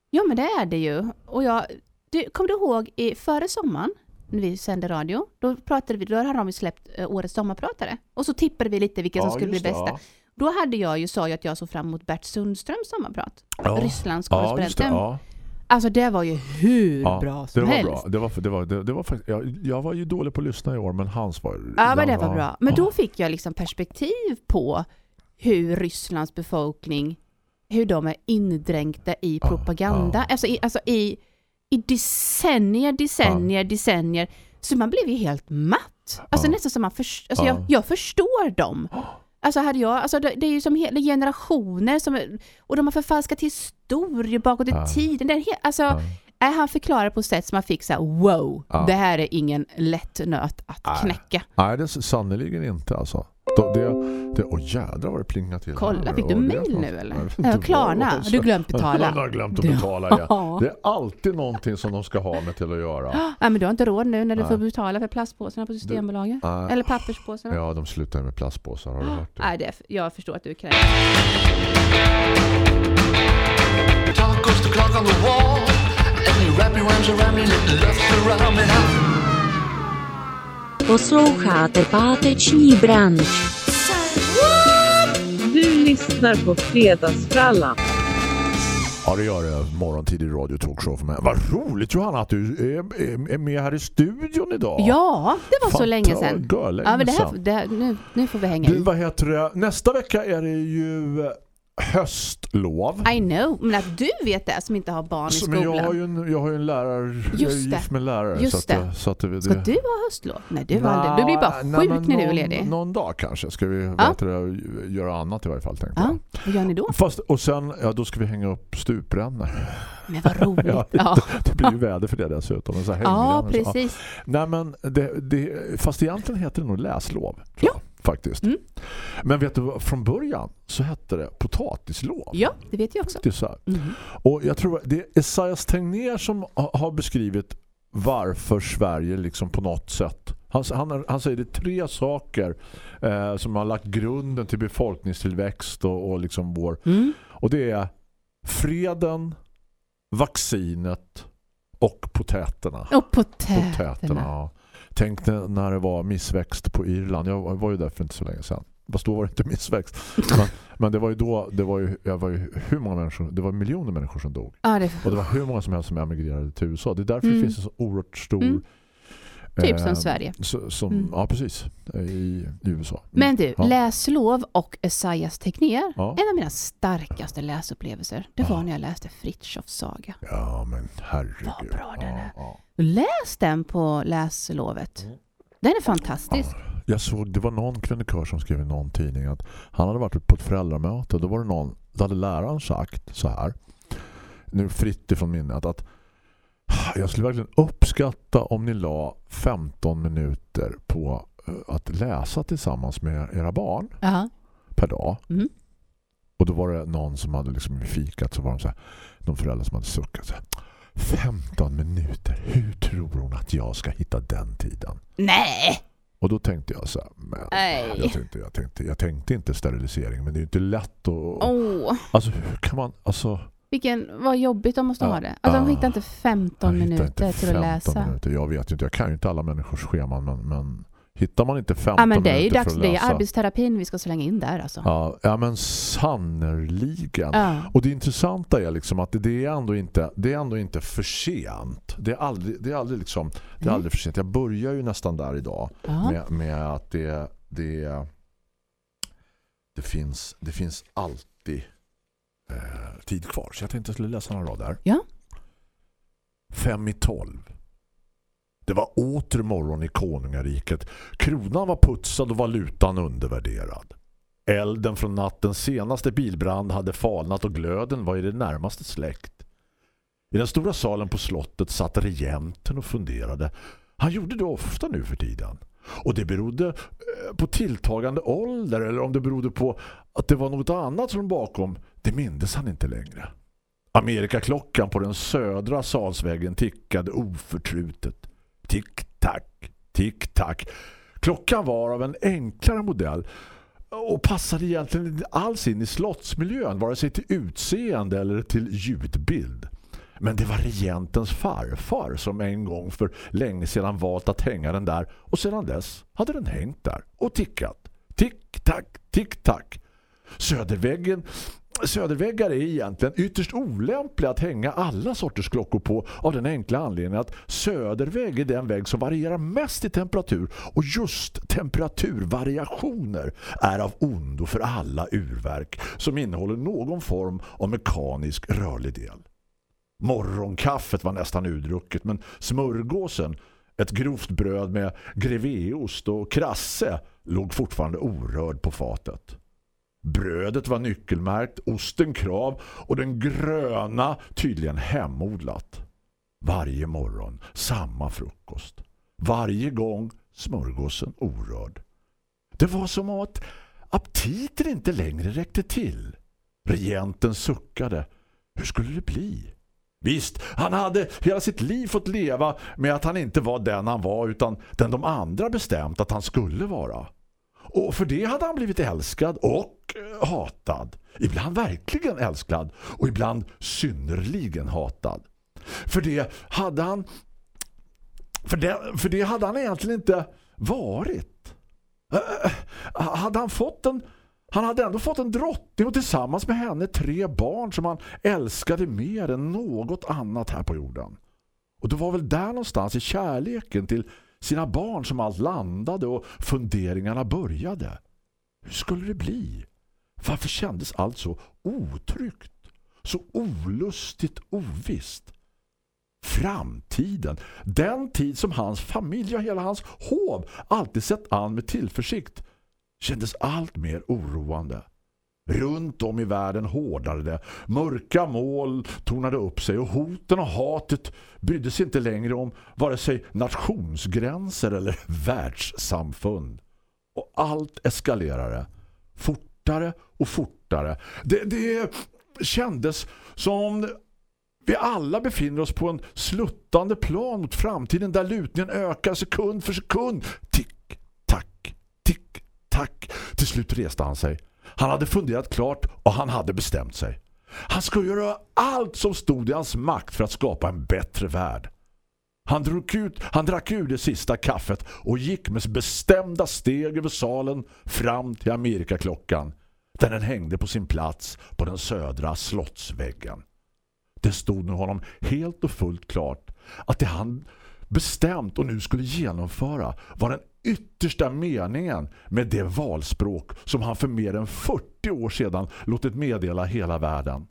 ja, men det är det ju. Och jag, du, kommer du ihåg i före sommaren när vi sände radio? Då pratade vi, då hade de släppt eh, årets sommarpratare. Och så tippade vi lite vilka som skulle bli det, bästa. Ja. Då hade jag ju sa ju att jag såg fram emot Bert Sundströms sommarprat. Ja. Rysslands Ja, just det. korrespondenten. Ja, Alltså det var ju hur ja. bra det som var helst. bra. Det var, det var, det, det var, faktiskt- jag, jag var ju dålig på att lyssna i år, men hans var... Ja, men det var bra. Men då fick jag liksom perspektiv på hur Rysslands befolkning, hur de är indränkta i propaganda. Alltså, i, alltså i, i decennier, decennier, decennier. Så man blev ju helt matt. Alltså nästan som man först, alltså Ja. jag, jag förstår dem. Alltså hade jag, alltså det, det är ju som hela generationer som, och de har förfalskat historier bakåt i Ja. tiden. Helt, alltså, Ja. är han förklarar på ett sätt som man fick så här, wow, Ja. det här är ingen lätt nöt att Nej. knäcka. Nej, det är sannoliken inte alltså. Då, det, det, åh jädrar vad det plingar till. Kolla, fick du mail nu eller? Jag Klarna, har du glömt betala? Jag har glömt att betala. Ja. Det är alltid någonting som de ska ha med till att göra. Ja, men du har inte råd nu när du Nej. får betala för plastpåsarna på Systembolaget? Nej. Eller papperspåsarna? Ja, de slutar med plastpåsar, har du hört det? Nej, det är, jag förstår att du är kränkt. Talk goes the clock on the wall, and you wrap your arms around me, left around me now. Posloucháte páteční branč. Du lyssnar på Fredagsfrallan. Ja, det gör det. Morgontidig radio talkshow för mig. Vad roligt Johanna att du är, är, är med här i studion idag. Ja, det var så Fanta- länge sedan. Ja, men det här, det här, nu, nu får vi hänga Du, i. vad heter det? Nästa vecka är det ju eh, höstlov. I know, men att du vet det som inte har barn i Så, men skolan. jag har ju en, jag har en lärare, jag är Just det. gift med lärare. Just så att, det. Så att det, det, Ska du ha höstlov? Nej, du, aldrig. du blir bara Nej, sjuk men när du är någon- ledig. Någon dag kanske ska vi Ja. du, göra annat i varje fall tänkte Ja, jag. vad gör ni då? Fast, och sen, ja då ska vi hänga upp stuprännor. Men vad roligt. Ja, Ja, Det blir ju väder för det dessutom. Så ja hängrännor, så. precis. Nej men, det, det, fast egentligen heter det nog läslov. Ja. Faktiskt. Mm. Men vet du, från början så hette det potatislov. Ja, det vet jag också. Det är så. Mhm. Och jag tror det är Esaias Tegnér som ha- har beskrivit varför Sverige liksom på något sätt han, han, han säger det är tre saker eh, som har lagt grunden till befolkningstillväxt och, och liksom vår Mm. och det är freden, vaccinet och potäterna. Och potäterna. Potäterna. Ja. Tänk när- det var missväxt på Irland. Jag var ju där för inte så länge sedan. Fast då var det inte missväxt. Men, men det var ju då, det var ju, jag var ju hur många människor, det var miljoner människor som dog. Ja, det, Och det var hur många som helst som emigrerade till USA. Det är därför Mm. det finns en så oerhört stor... Mm. Typ som eh, Sverige. Så, som, Mm. Ja, precis. I, i USA. Mm. Men du, Ja. läslov och Esaias Tegnér, Ja. en av mina starkaste läsupplevelser, det var Ja. när jag läste Fritjofs saga. Ja, men herregud. Vad bra den är. Läs den på läslovet. Mm. Den är fantastisk. Jag såg, det var någon krönikör som skrev i någon tidning att han hade varit på ett föräldramöte och då var det någon, då hade läraren sagt så här nu fritt ifrån minnet att jag skulle verkligen uppskatta om ni la 15 minuter på eh, att läsa tillsammans med era barn Ja. per dag. Mm. Och då var det någon som hade liksom fikat så var de så här, någon förälder som hade suckat så här, 15 minuter, hur tror hon att jag ska hitta den tiden? Nej! Och då tänkte jag så här, men Nej. jag tänkte, jag, tänkte, jag tänkte inte sterilisering men det är ju inte lätt att... Åh, Alltså hur kan man... Alltså, vilken, vad jobbigt de måste Ja. ha det. Alltså de hittar inte 15 jag hittar minuter inte till att 15 läsa. Minuter. Jag vet inte, jag kan ju inte alla människors scheman men, men Hittar man inte 15 Ja, men det är ju dags. för att Det är läsa. arbetsterapin vi ska slänga in där alltså. Ja, ja men sannerligen. Ja. Och det intressanta är liksom att det är ändå inte, det är ändå inte för sent. Det är aldrig, det är aldrig, liksom, det är aldrig för sent. Jag börjar ju nästan där idag Ja. med, med att det, det, det, finns, det finns alltid eh, tid kvar. Så jag tänkte jag skulle läsa några rader. Ja. Fem i tolv. Det var åter morgon i konungariket. Kronan var putsad och valutan undervärderad. Elden från nattens senaste bilbrand hade falnat och glöden var i det närmaste släckt. I den stora salen på slottet satt regenten och funderade. Han gjorde det ofta nu för tiden. Och det berodde eh, på tilltagande ålder eller om det berodde på att det var något annat som bakom, det mindes han inte längre. Amerikaklockan på den södra salsväggen tickade oförtrutet. Tick-tack, tick-tack. Klockan var av en enklare modell och passade egentligen inte alls in i slottsmiljön, vare sig till utseende eller till ljudbild. Men det var regentens farfar som en gång för länge sedan valt att hänga den där och sedan dess hade den hängt där och tickat. Tick-tack, tick-tack. Söderväggen Söderväggar är egentligen ytterst olämpliga att hänga alla sorters klockor på av den enkla anledningen att södervägg är den väg som varierar mest i temperatur och just temperaturvariationer är av ondo för alla urverk som innehåller någon form av mekanisk rörlig del. Morgonkaffet var nästan udrucket men smörgåsen, ett grovt bröd med greveost och krasse låg fortfarande orörd på fatet. Brödet var nyckelmärkt, osten krav och den gröna tydligen hemodlat. Varje morgon samma frukost. Varje gång smörgåsen orörd. Det var som att aptiten inte längre räckte till. Regenten suckade. Hur skulle det bli? Visst, han hade hela sitt liv fått leva med att han inte var den han var utan den de andra bestämt att han skulle vara. Och för det hade han blivit älskad och eh, hatad. Ibland verkligen älskad och ibland synnerligen hatad. För det hade han för det, för det hade han egentligen inte varit. Eh, eh, hade han fått en han hade ändå fått en drottning och tillsammans med henne tre barn som han älskade mer än något annat här på jorden. Och det var väl där någonstans i kärleken till sina barn som allt landade och funderingarna började. Hur skulle det bli? Varför kändes allt så otryggt? Så olustigt ovisst? Framtiden, den tid som hans familj och hela hans hov alltid sett an med tillförsikt, kändes allt mer oroande. Runt om i världen hårdade det. Mörka mål tornade upp sig och hoten och hatet brydde sig inte längre om vare sig nationsgränser eller världssamfund. Och allt eskalerade. Fortare och fortare. Det, det kändes som vi alla befinner oss på en sluttande plan mot framtiden där lutningen ökar sekund för sekund. Tick, tack, tick, tack. Till slut reste han sig. Han hade funderat klart och han hade bestämt sig. Han skulle göra allt som stod i hans makt för att skapa en bättre värld. Han, drog ut, han drack ur det sista kaffet och gick med bestämda steg över salen fram till Amerikaklockan där den hängde på sin plats på den södra slottsväggen. Det stod nu honom helt och fullt klart att det han bestämt och nu skulle genomföra var den yttersta meningen med det valspråk som han för mer än 40 år sedan låtit meddela hela världen.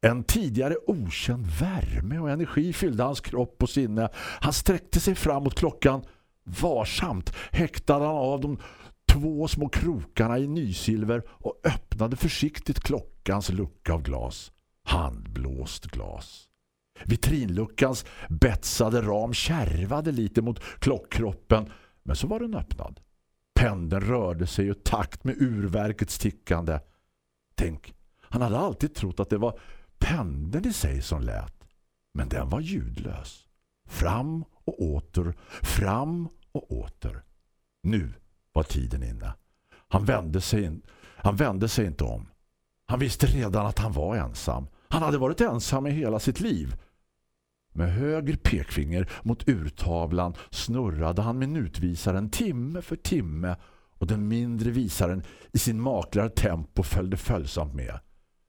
En tidigare okänd värme och energi fyllde hans kropp och sinne. Han sträckte sig fram mot klockan. Varsamt häktade han av de två små krokarna i nysilver och öppnade försiktigt klockans lucka av glas. Handblåst glas. Vitrinluckans betsade ram kärvade lite mot klockkroppen men så var den öppnad. Pendeln rörde sig i takt med urverkets tickande. Tänk, han hade alltid trott att det var pendeln i sig som lät. Men den var ljudlös. Fram och åter, fram och åter. Nu var tiden inne. Han vände sig, in, han vände sig inte om. Han visste redan att han var ensam. Han hade varit ensam i hela sitt liv. Med höger pekfinger mot urtavlan snurrade han minutvisaren timme för timme och den mindre visaren i sin maklare tempo följde följsamt med.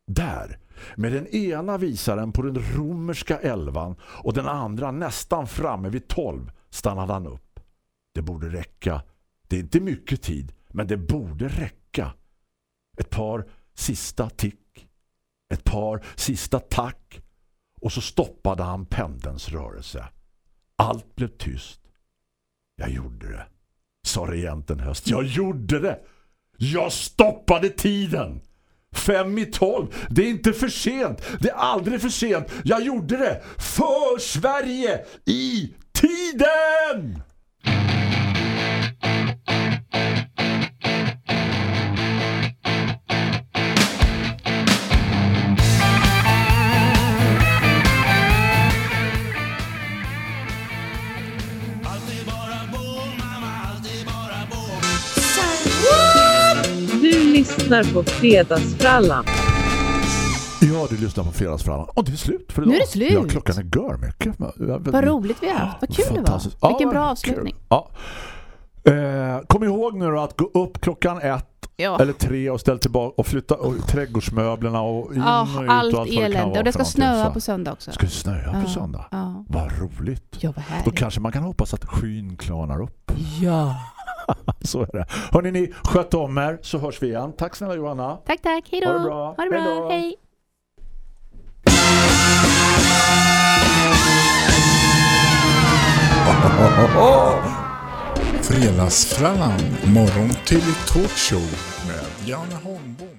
Där, med den ena visaren på den romerska elvan och den andra nästan framme vid tolv stannade han upp. Det borde räcka. Det är inte mycket tid, men det borde räcka. Ett par sista tick. Ett par sista tack. Och så stoppade han pendelns rörelse. Allt blev tyst. Jag gjorde det. Sa regenten höst. Jag gjorde det. Jag stoppade tiden. Fem i tolv. Det är inte för sent. Det är aldrig för sent. Jag gjorde det. För Sverige. I tiden. Lyssnar på Fredagsfrallan. Ja, du lyssnar på Fredagsfrallan. Och det är slut för idag. Nu är det slut. Ja, klockan är gör mycket. Vad roligt vi har haft. Vad kul det var. Ja, Vilken bra avslutning. Ja. Eh, kom ihåg nu då att gå upp klockan ett Ja. eller tre och ställ tillbaka och flytta och, trädgårdsmöblerna och in Ja, och ut allt och allt kan elände. Och det ska snöa på söndag också. Ska det snöa på Ja, söndag? Ja, Vad roligt. ja vad Då kanske man kan hoppas att skyn klarnar upp. Ja. Så är det. Hörrni, ni sköt om er så hörs vi igen. Tack snälla Johanna. Tack, tack. Hej då. Ha det bra. Ha det bra. Hej. Fredagsfrallan, morgon till talkshow med Janne Holmbom.